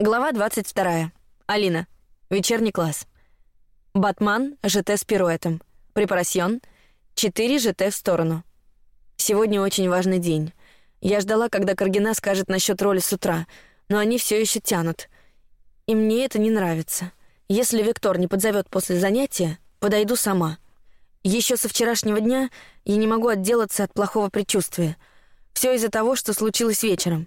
Глава 22. Алина. Вечерний класс. Батман, ЖТ с пируэтом. Препарасьон. 4 ЖТ в сторону. Сегодня очень важный день. Я ждала, когда Каргина скажет насчет роли с утра, но они все еще тянут. И мне это не нравится. Если Виктор не подзовет после занятия, подойду сама. Еще со вчерашнего дня я не могу отделаться от плохого предчувствия. Все из-за того, что случилось вечером.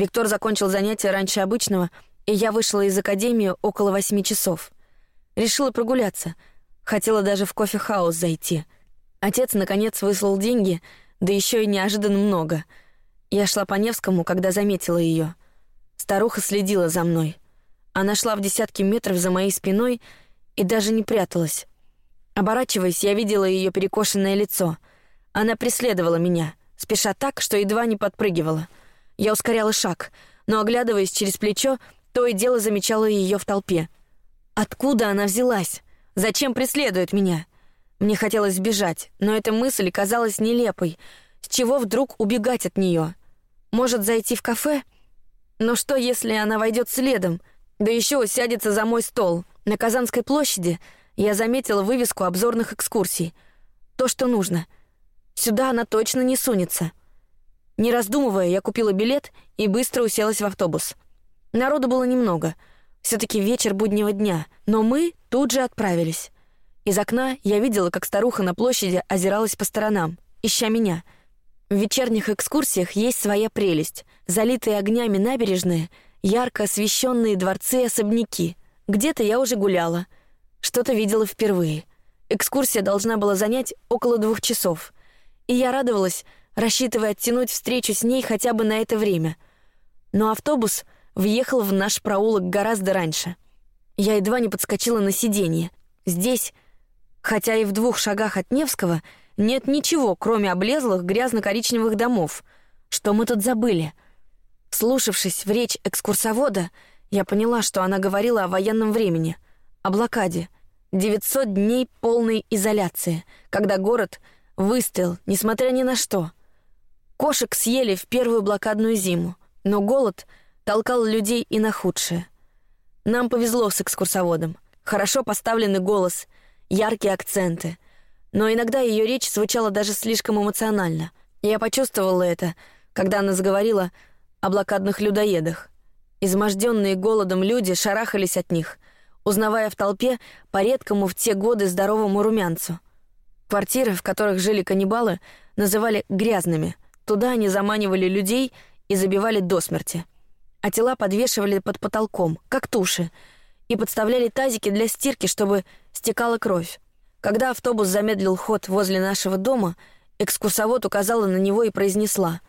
Виктор закончил занятия раньше обычного, и я вышла из академии около восьми часов. Решила прогуляться. Хотела даже в кофе-хаус зайти. Отец наконец выслал деньги, да еще и неожиданно много. Я шла по Невскому, когда заметила ее. Старуха следила за мной. Она шла в десятки метров за моей спиной и даже не пряталась. Оборачиваясь, я видела ее перекошенное лицо. Она преследовала меня, спеша так, что едва не подпрыгивала. Я ускоряла шаг, но оглядываясь через плечо, то и дело замечала ее в толпе. Откуда она взялась? Зачем преследует меня? Мне хотелось сбежать, но эта мысль казалась нелепой. С чего вдруг убегать от нее? Может зайти в кафе? Но что, если она войдет следом, да еще усядется за мой стол на Казанской площади? Я заметила вывеску обзорных экскурсий. То, что нужно. Сюда она точно не сунется. Не раздумывая, я купила билет и быстро уселась в автобус. Народу было немного. Все-таки вечер буднего дня, но мы тут же отправились. Из окна я видела, как старуха на площади озиралась по сторонам, ища меня. В вечерних экскурсиях есть своя прелесть: залитые огнями набережные, ярко освещенные дворцы и особняки. Где-то я уже гуляла, что-то видела впервые. Экскурсия должна была занять около двух часов, и я радовалась, рассчитывая оттянуть встречу с ней хотя бы на это время. Но автобус въехал в наш проулок гораздо раньше. Я едва не подскочила на сиденье. Здесь, хотя и в двух шагах от Невского, нет ничего, кроме облезлых грязно-коричневых домов. Что мы тут забыли? Слушавшись в речь экскурсовода, я поняла, что она говорила о военном времени — о блокаде. 900 дней полной изоляции, когда город выстоял, несмотря ни на что. Кошек съели в первую блокадную зиму, но голод толкал людей и на худшее. Нам повезло с экскурсоводом. Хорошо поставленный голос, яркие акценты. Но иногда ее речь звучала даже слишком эмоционально. Я почувствовала это, когда она заговорила о блокадных людоедах. Изможденные голодом люди шарахались от них — узнавая в толпе по редкому в те годы здоровому румянцу. Квартиры, в которых жили каннибалы, называли грязными. Туда они заманивали людей и забивали до смерти, а тела подвешивали под потолком, как туши, и подставляли тазики для стирки, чтобы стекала кровь. Когда автобус замедлил ход возле нашего дома, экскурсовод указала на него и произнесла: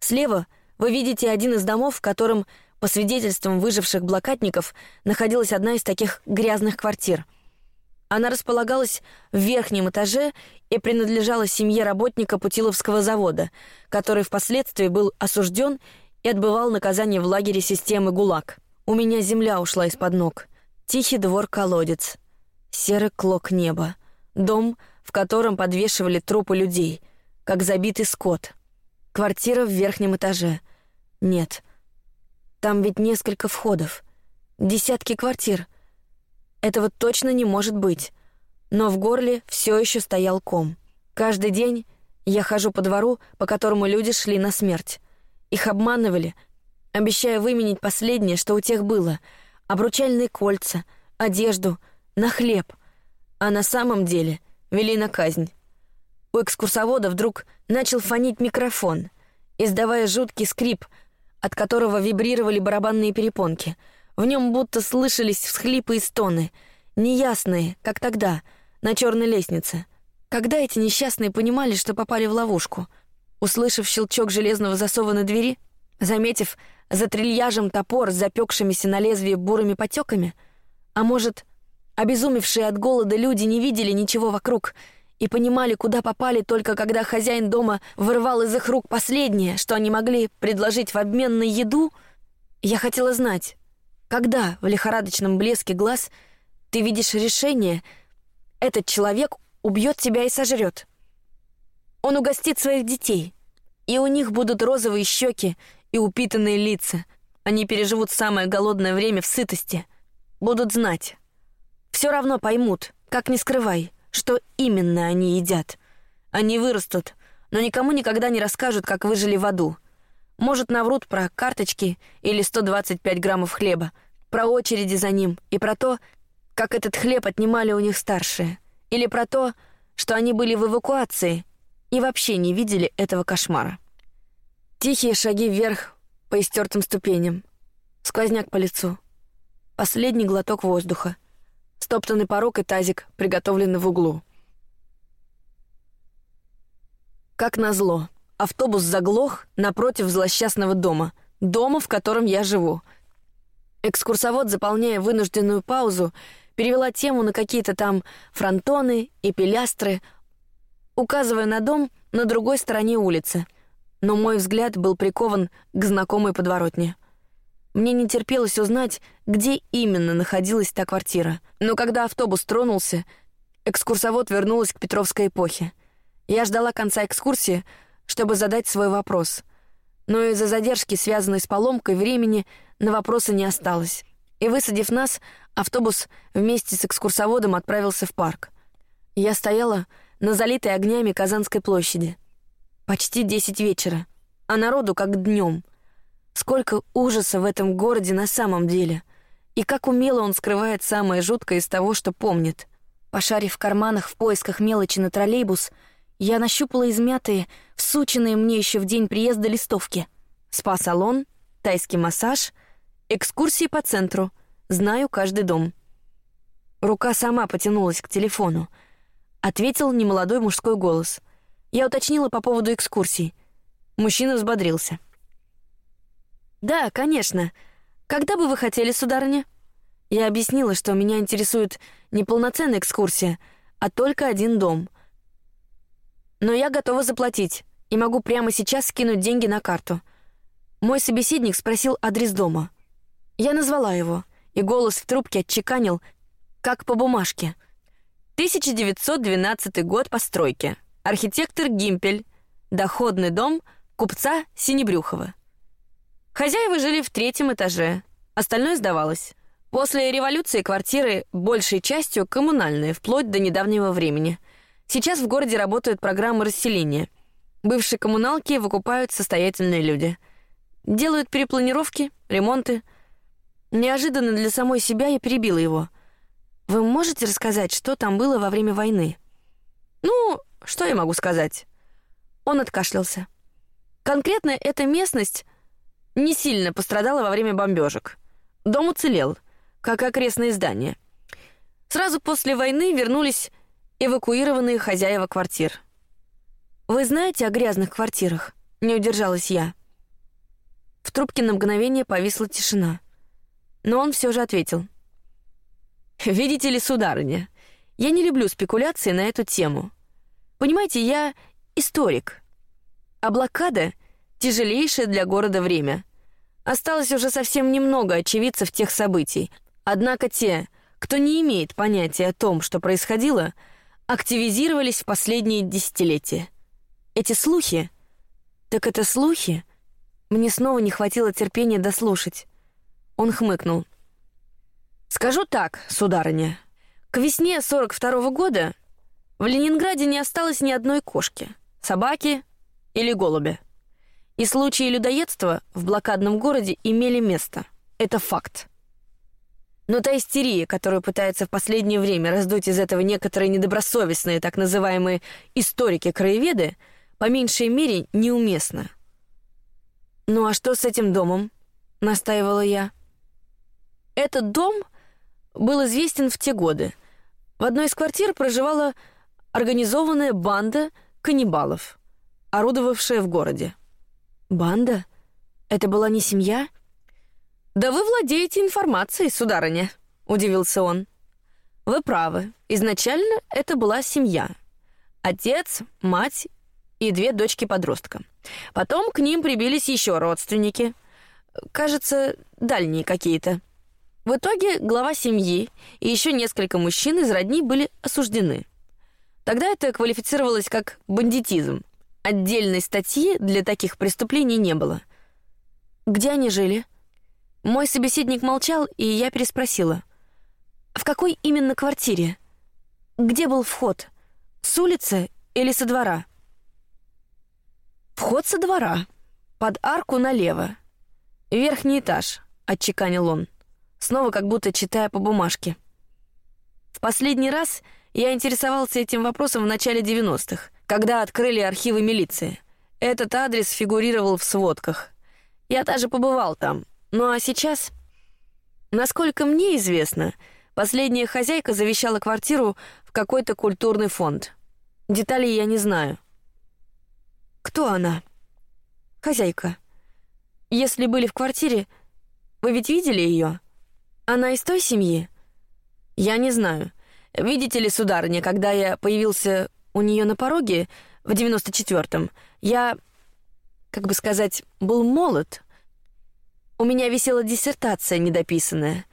"Слева вы видите один из домов, в котором по свидетельствам выживших блокадников, находилась одна из таких грязных квартир. Она располагалась в верхнем этаже и принадлежала семье работника Путиловского завода, который впоследствии был осужден и отбывал наказание в лагере системы ГУЛАГ. У меня земля ушла из-под ног. Тихий двор-колодец, серый клок неба, дом, в котором подвешивали трупы людей, как забитый скот. Квартира в верхнем этаже. Нет, там ведь несколько входов, десятки квартир. Этого точно не может быть. Но в горле все еще стоял ком. Каждый день я хожу по двору, по которому люди шли на смерть. Их обманывали, обещая выменить последнее, что у тех было: обручальные кольца, одежду, на хлеб. А на самом деле вели на казнь. У экскурсовода вдруг начал фонить микрофон, издавая жуткий скрип, от которого вибрировали барабанные перепонки. В нем будто слышались всхлипы и стоны, неясные, как тогда на черной лестнице. Когда эти несчастные понимали, что попали в ловушку, услышав щелчок железного засова на двери, заметив за трильяжем топор с запекшимися на лезвие бурыми потеками, а может, обезумевшие от голода люди не видели ничего вокруг и понимали, куда попали только когда хозяин дома вырвал из их рук последнее, что они могли предложить в обмен на еду, я хотела знать, когда в лихорадочном блеске глаз ты видишь решение, этот человек убьет тебя и сожрет. Он угостит своих детей, и у них будут розовые щеки и упитанные лица. они переживут самое голодное время в сытости. Будут знать. Все равно поймут, как не скрывай, что именно они едят. Они вырастут, но никому никогда не расскажут, как выжили в аду. Может, наврут про карточки или 125 граммов хлеба, про очереди за ним и про то, как этот хлеб отнимали у них старшие, или про то, что они были в эвакуации и вообще не видели этого кошмара. Тихие шаги вверх по истертым ступеням, сквозняк по лицу, последний глоток воздуха, стоптанный порог и тазик, приготовленный в углу. Как назло, автобус заглох напротив злосчастного дома, дома, в котором я живу. Экскурсовод, заполняя вынужденную паузу, перевела тему на какие-то там фронтоны и пилястры, указывая на дом на другой стороне улицы. Но мой взгляд был прикован к знакомой подворотне. Мне не терпелось узнать, где именно находилась та квартира. Но когда автобус тронулся, экскурсовод вернулась к Петровской эпохе. Я ждала конца экскурсии, чтобы задать свой вопрос. Но из-за задержки, связанной с поломкой времени, на вопросы не осталось. И высадив нас, автобус вместе с экскурсоводом отправился в парк. Я стояла на залитой огнями Казанской площади. Почти десять вечера, а народу как днем. Сколько ужаса в этом городе на самом деле, и как умело он скрывает самое жуткое из того, что помнит. Пошарив в карманах в поисках мелочи на троллейбус, я нащупала измятые, всученные мне еще в день приезда листовки: спа-салон, тайский массаж — Экскурсии по центру. Знаю каждый дом. Рука сама потянулась к телефону. Ответил немолодой мужской голос. Я уточнила по поводу экскурсий. Мужчина взбодрился. Да, конечно. Когда бы вы хотели, сударыня? Я объяснила, что меня интересует не полноценная экскурсия, а только один дом. Но я готова заплатить и могу прямо сейчас скинуть деньги на карту. Мой собеседник спросил адрес дома. Я назвала его, и голос в трубке отчеканил, как по бумажке. 1912 год постройки. Архитектор Гимпель. Доходный дом купца Синебрюхова. Хозяева жили в третьем этаже, остальное сдавалось. После революции квартиры большей частью коммунальные, вплоть до недавнего времени. Сейчас в городе работают программы расселения. Бывшие коммуналки выкупают состоятельные люди. Делают перепланировки, ремонты — Неожиданно для самой себя я перебила его. Вы можете рассказать, что там было во время войны? Ну, что я могу сказать? Он откашлялся. Конкретно эта местность не сильно пострадала во время бомбежек. Дом уцелел, как окрестные здания. Сразу после войны вернулись эвакуированные хозяева квартир. Вы знаете о грязных квартирах? Не удержалась я. В трубке на мгновение повисла тишина но он все же ответил. «Видите ли, сударыня, я не люблю спекуляции на эту тему. Понимаете, я историк, а блокада — тяжелейшее для города время. Осталось уже совсем немного очевидцев тех событий, однако те, кто не имеет понятия о том, что происходило, активизировались в последние десятилетия. Эти слухи... Так это слухи? Мне снова не хватило терпения дослушать. Он хмыкнул. Скажу так, сударыня. К весне 42 -го года в Ленинграде не осталось ни одной кошки, собаки или голубя. И случаи людоедства в блокадном городе имели место. Это факт. Но та истерия, которую пытаются в последнее время раздуть из этого некоторые недобросовестные так называемые историки-краеведы, по меньшей мере неуместна. Ну а что с этим домом? настаивала я. Этот дом был известен в те годы. В одной из квартир проживала организованная банда каннибалов, орудовавшая в городе. Банда? Это была не семья? Да вы владеете информацией, сударыня, удивился он. Вы правы. Изначально это была семья: отец, мать и две дочки-подростка. Потом к ним прибились еще родственники, кажется, дальние какие-то. В итоге глава семьи и еще несколько мужчин из родни были осуждены. Тогда это квалифицировалось как бандитизм. Отдельной статьи для таких преступлений не было. Где они жили? Мой собеседник молчал, и я переспросила. «В какой именно квартире? Где был вход? С улицы или со двора?» «Вход со двора. Под арку налево. Верхний этаж», — отчеканил он, снова как будто читая по бумажке. В последний раз я интересовался этим вопросом в начале 90-х, когда открыли архивы милиции. Этот адрес фигурировал в сводках. Я даже побывал там. Ну а сейчас... Насколько мне известно, последняя хозяйка завещала квартиру в какой-то культурный фонд. Деталей я не знаю. Кто она? Хозяйка. Если были в квартире, вы ведь видели ее? Она из той семьи? Я не знаю. Видите ли, сударыня, когда я появился у нее на пороге в девяносто четвертом, я, как бы сказать, был молод. У меня висела диссертация недописанная.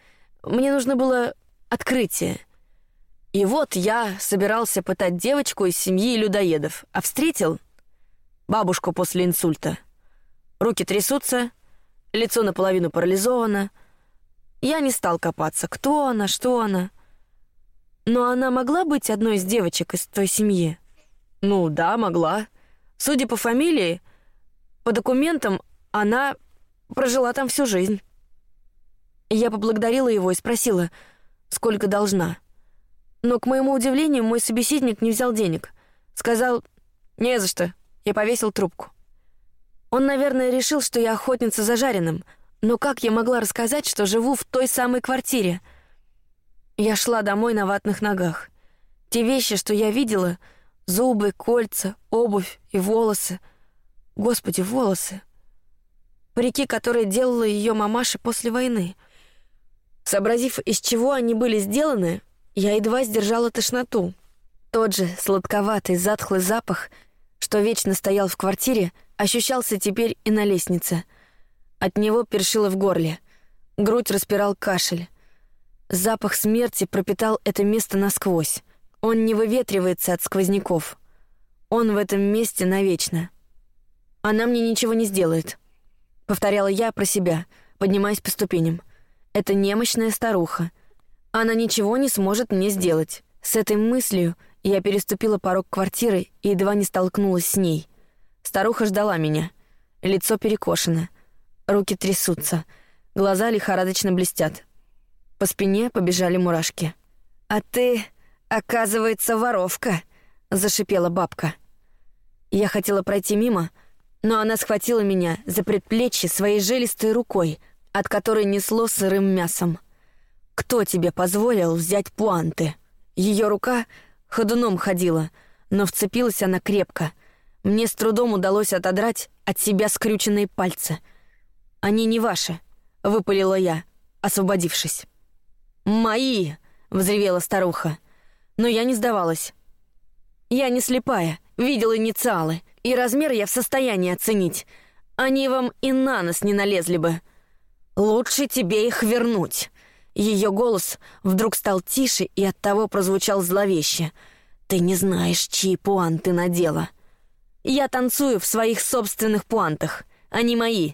Мне нужно было открытие. И вот я собирался пытать девочку из семьи людоедов, а встретил бабушку после инсульта. Руки трясутся, лицо наполовину парализовано. Я не стал копаться, кто она, что она. Но она могла быть одной из девочек из той семьи? Ну да, могла. Судя по фамилии, по документам, она прожила там всю жизнь. Я поблагодарила его и спросила, сколько должна. Но, к моему удивлению, мой собеседник не взял денег. Сказал, не за что, я повесил трубку. Он, наверное, решил, что я охотница за жареным, но как я могла рассказать, что живу в той самой квартире — я шла домой на ватных ногах. Те вещи, что я видела — зубы, кольца, обувь и волосы. Господи, волосы. Парики, которые делала ее мамаша после войны. Сообразив, из чего они были сделаны, я едва сдержала тошноту. Тот же сладковатый, затхлый запах, что вечно стоял в квартире, ощущался теперь и на лестнице. От него першило в горле. Грудь распирал кашель. Запах смерти пропитал это место насквозь. Он не выветривается от сквозняков. Он в этом месте навечно. Она мне ничего не сделает, повторяла я про себя, поднимаясь по ступеням. Это немощная старуха. Она ничего не сможет мне сделать. С этой мыслью я переступила порог квартиры и едва не столкнулась с ней. Старуха ждала меня. Лицо перекошено, руки трясутся, глаза лихорадочно блестят. По спине побежали мурашки. «А ты, оказывается, воровка!» — зашипела бабка. Я хотела пройти мимо, но она схватила меня за предплечье своей жилистой рукой, от которой несло сырым мясом. «Кто тебе позволил взять пуанты?» Ее рука ходуном ходила, но вцепилась она крепко. Мне с трудом удалось отодрать от себя скрюченные пальцы. «Они не ваши», — выпалила я, освободившись. «Мои!» — взревела старуха. Но я не сдавалась. Я не слепая, видела инициалы, и размер я в состоянии оценить. Они вам и на нос не налезли бы. Лучше тебе их вернуть. Ее голос вдруг стал тише и оттого прозвучал зловеще. Ты не знаешь, чьи пуанты надела. Я танцую в своих собственных пуантах, они мои.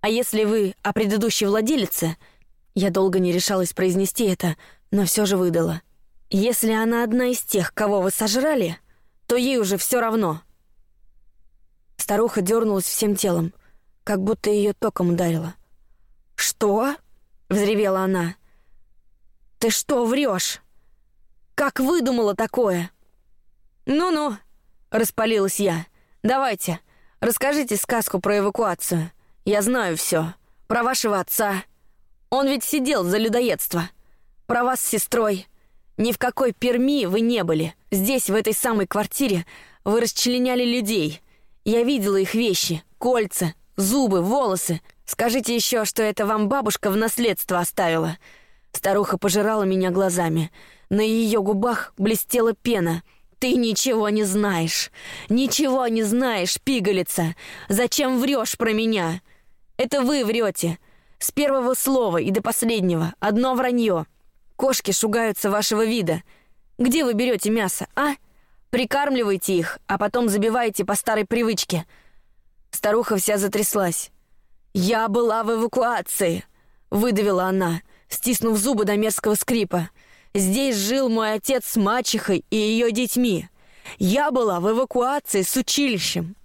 А если вы о предыдущей владелице — я долго не решалась произнести это, но все же выдала. Если она одна из тех, кого вы сожрали, то ей уже все равно. Старуха дернулась всем телом, как будто ее током ударило. Что? взревела она. Ты что врешь? Как выдумала такое? Ну-ну, распалилась я. Давайте, расскажите сказку про эвакуацию. Я знаю все про вашего отца, он ведь сидел за людоедство. Про вас с сестрой. Ни в какой Перми вы не были. Здесь, в этой самой квартире, вы расчленяли людей. Я видела их вещи, кольца, зубы, волосы. Скажите еще, что это вам бабушка в наследство оставила. Старуха пожирала меня глазами. На ее губах блестела пена. Ты ничего не знаешь. Ничего не знаешь, пигалица. Зачем врешь про меня? Это вы врете. С первого слова и до последнего одно вранье. Кошки шугаются вашего вида. Где вы берете мясо, а? Прикармливаете их, а потом забиваете по старой привычке. Старуха вся затряслась. Я была в эвакуации. — выдавила она, стиснув зубы до мерзкого скрипа. «Здесь жил мой отец с мачехой и ее детьми. Я была в эвакуации с училищем».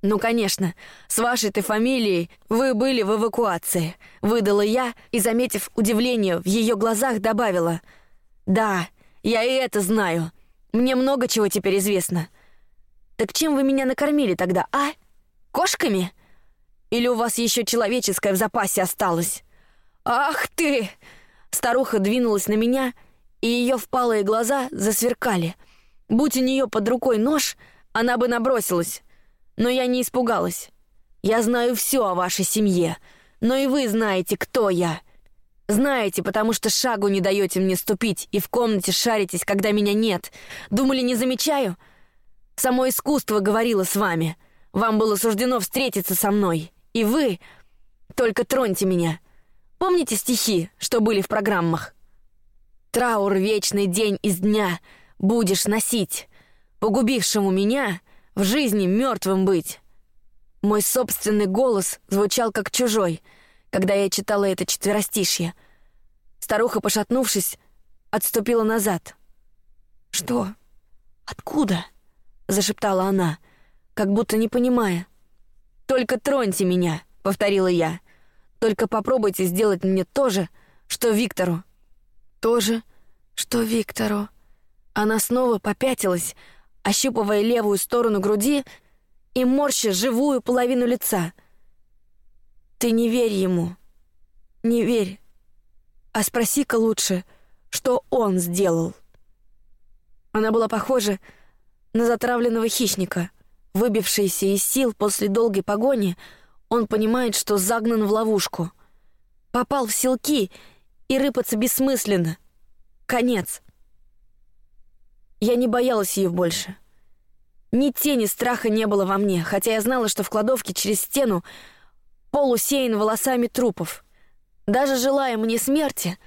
«Ну, конечно, с вашей-то фамилией вы были в эвакуации», — выдала я и, заметив удивление в ее глазах, добавила. «Да, я и это знаю. Мне много чего теперь известно. Так чем вы меня накормили тогда, а? Кошками? Или у вас еще человеческое в запасе осталось? Ах ты! Старуха двинулась на меня, и ее впалые глаза засверкали. Будь у нее под рукой нож, она бы набросилась. Но я не испугалась. Я знаю все о вашей семье, но и вы знаете, кто я. Знаете, потому что шагу не даете мне ступить и в комнате шаритесь, когда меня нет. Думали, не замечаю? Само искусство говорило с вами. Вам было суждено встретиться со мной. И вы... Только троньте меня. Помните стихи, что были в программах? Траур вечный день из дня будешь носить, погубившему меня в жизни мертвым быть. Мой собственный голос звучал как чужой — когда я читала это четверостишье. Старуха, пошатнувшись, отступила назад. «Что? Откуда?» — зашептала она, как будто не понимая. «Только троньте меня», — повторила я. «Только попробуйте сделать мне то же, что Виктору». «То же, что Виктору». Она снова попятилась, ощупывая левую сторону груди и морща живую половину лица — ты не верь ему. Не верь. А спроси-ка лучше, что он сделал. Она была похожа на затравленного хищника, выбившийся из сил после долгой погони. Он понимает, что загнан в ловушку, попал в селки и рыпаться бессмысленно. Конец. Я не боялась ее больше. Ни тени страха не было во мне, хотя я знала, что в кладовке через стену Пол усеян волосами трупов. Даже желая мне смерти,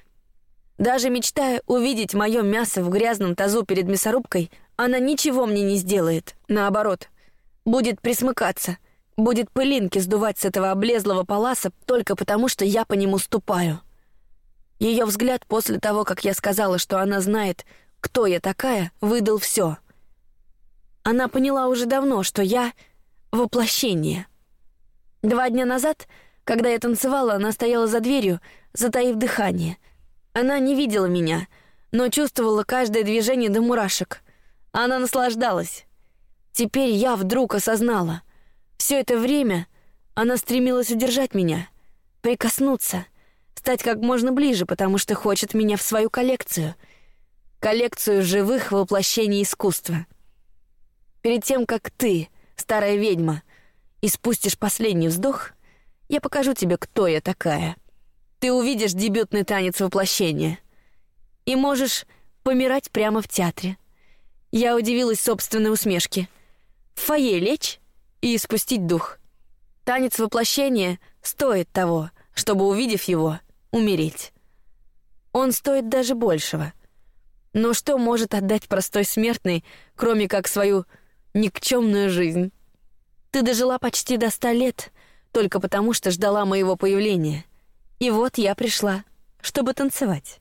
даже мечтая увидеть мое мясо в грязном тазу перед мясорубкой, она ничего мне не сделает. Наоборот, будет присмыкаться, будет пылинки сдувать с этого облезлого паласа только потому, что я по нему ступаю. Ее взгляд после того, как я сказала, что она знает, кто я такая, выдал все. Она поняла уже давно, что я — воплощение — Два дня назад, когда я танцевала, она стояла за дверью, затаив дыхание. Она не видела меня, но чувствовала каждое движение до мурашек. Она наслаждалась. Теперь я вдруг осознала. Все это время она стремилась удержать меня, прикоснуться, стать как можно ближе, потому что хочет меня в свою коллекцию. Коллекцию живых воплощений искусства. Перед тем, как ты, старая ведьма, и спустишь последний вздох, я покажу тебе, кто я такая. Ты увидишь дебютный танец воплощения. И можешь помирать прямо в театре. Я удивилась собственной усмешке. В фойе лечь и спустить дух. Танец воплощения стоит того, чтобы, увидев его, умереть. Он стоит даже большего. Но что может отдать простой смертный, кроме как свою никчемную жизнь? Ты дожила почти до ста лет только потому, что ждала моего появления. И вот я пришла, чтобы танцевать.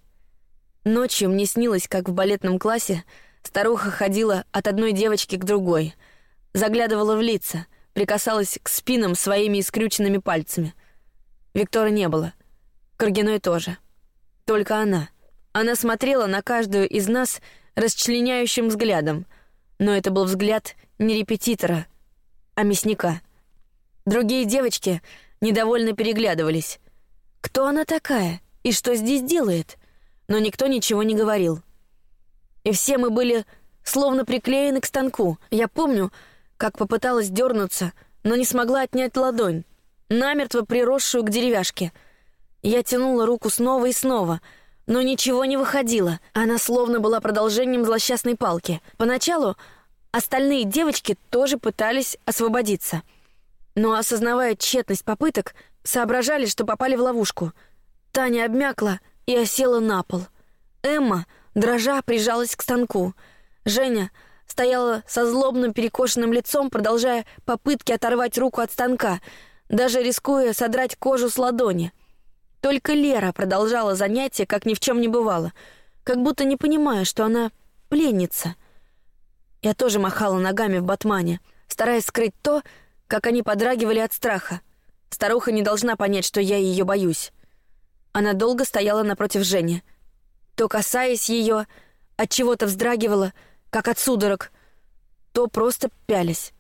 Ночью мне снилось, как в балетном классе старуха ходила от одной девочки к другой, заглядывала в лица, прикасалась к спинам своими искрюченными пальцами. Виктора не было. Каргиной тоже. Только она. Она смотрела на каждую из нас расчленяющим взглядом, но это был взгляд не репетитора — а мясника. Другие девочки недовольно переглядывались. Кто она такая и что здесь делает? Но никто ничего не говорил. И все мы были словно приклеены к станку. Я помню, как попыталась дернуться, но не смогла отнять ладонь, намертво приросшую к деревяшке. Я тянула руку снова и снова, но ничего не выходило. Она словно была продолжением злосчастной палки. Поначалу Остальные девочки тоже пытались освободиться, но, осознавая тщетность попыток, соображали, что попали в ловушку. Таня обмякла и осела на пол. Эмма, дрожа, прижалась к станку. Женя стояла со злобным перекошенным лицом, продолжая попытки оторвать руку от станка, даже рискуя содрать кожу с ладони. Только Лера продолжала занятия, как ни в чем не бывало, как будто не понимая, что она пленница. Я тоже махала ногами в батмане, стараясь скрыть то, как они подрагивали от страха. Старуха не должна понять, что я ее боюсь. Она долго стояла напротив Жени, то касаясь ее, от чего-то вздрагивала, как от судорог, то просто пялись.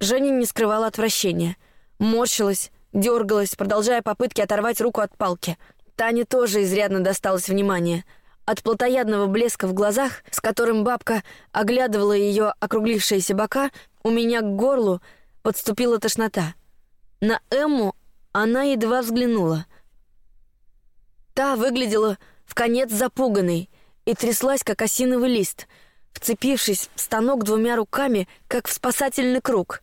Женя не скрывала отвращения, морщилась, дергалась, продолжая попытки оторвать руку от палки. Тане тоже изрядно досталось внимания. От плотоядного блеска в глазах, с которым бабка оглядывала ее округлившиеся бока, у меня к горлу подступила тошнота. На Эмму она едва взглянула. Та выглядела в конец запуганной и тряслась, как осиновый лист, вцепившись в станок двумя руками, как в спасательный круг.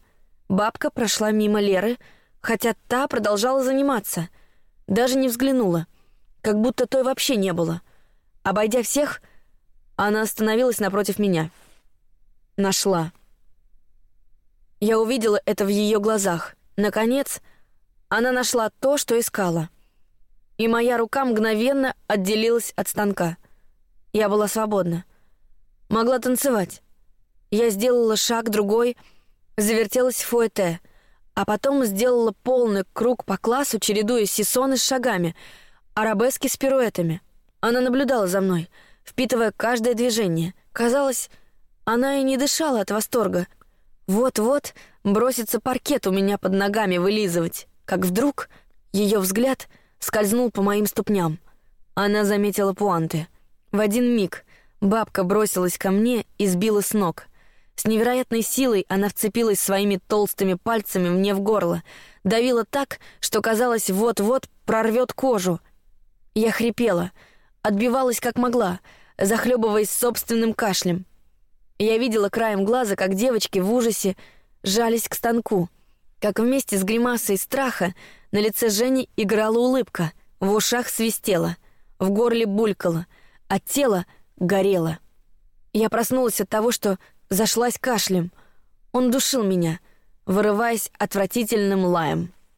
Бабка прошла мимо Леры, хотя та продолжала заниматься, даже не взглянула, как будто той вообще не было. Обойдя всех, она остановилась напротив меня. Нашла. Я увидела это в ее глазах. Наконец, она нашла то, что искала. И моя рука мгновенно отделилась от станка. Я была свободна. Могла танцевать. Я сделала шаг, другой, завертелась в фуэте, а потом сделала полный круг по классу, чередуя сессоны с шагами, арабески с пируэтами. Она наблюдала за мной, впитывая каждое движение. Казалось, она и не дышала от восторга — вот-вот бросится паркет у меня под ногами вылизывать, как вдруг ее взгляд скользнул по моим ступням. Она заметила пуанты. В один миг бабка бросилась ко мне и сбила с ног. С невероятной силой она вцепилась своими толстыми пальцами мне в горло, давила так, что казалось, вот-вот прорвет кожу. Я хрипела, отбивалась как могла, захлебываясь собственным кашлем. Я видела краем глаза, как девочки в ужасе жались к станку, как вместе с гримасой страха на лице Жени играла улыбка, в ушах свистело, в горле булькало, а тело горело. Я проснулась от того, что зашлась кашлем. Он душил меня, вырываясь отвратительным лаем.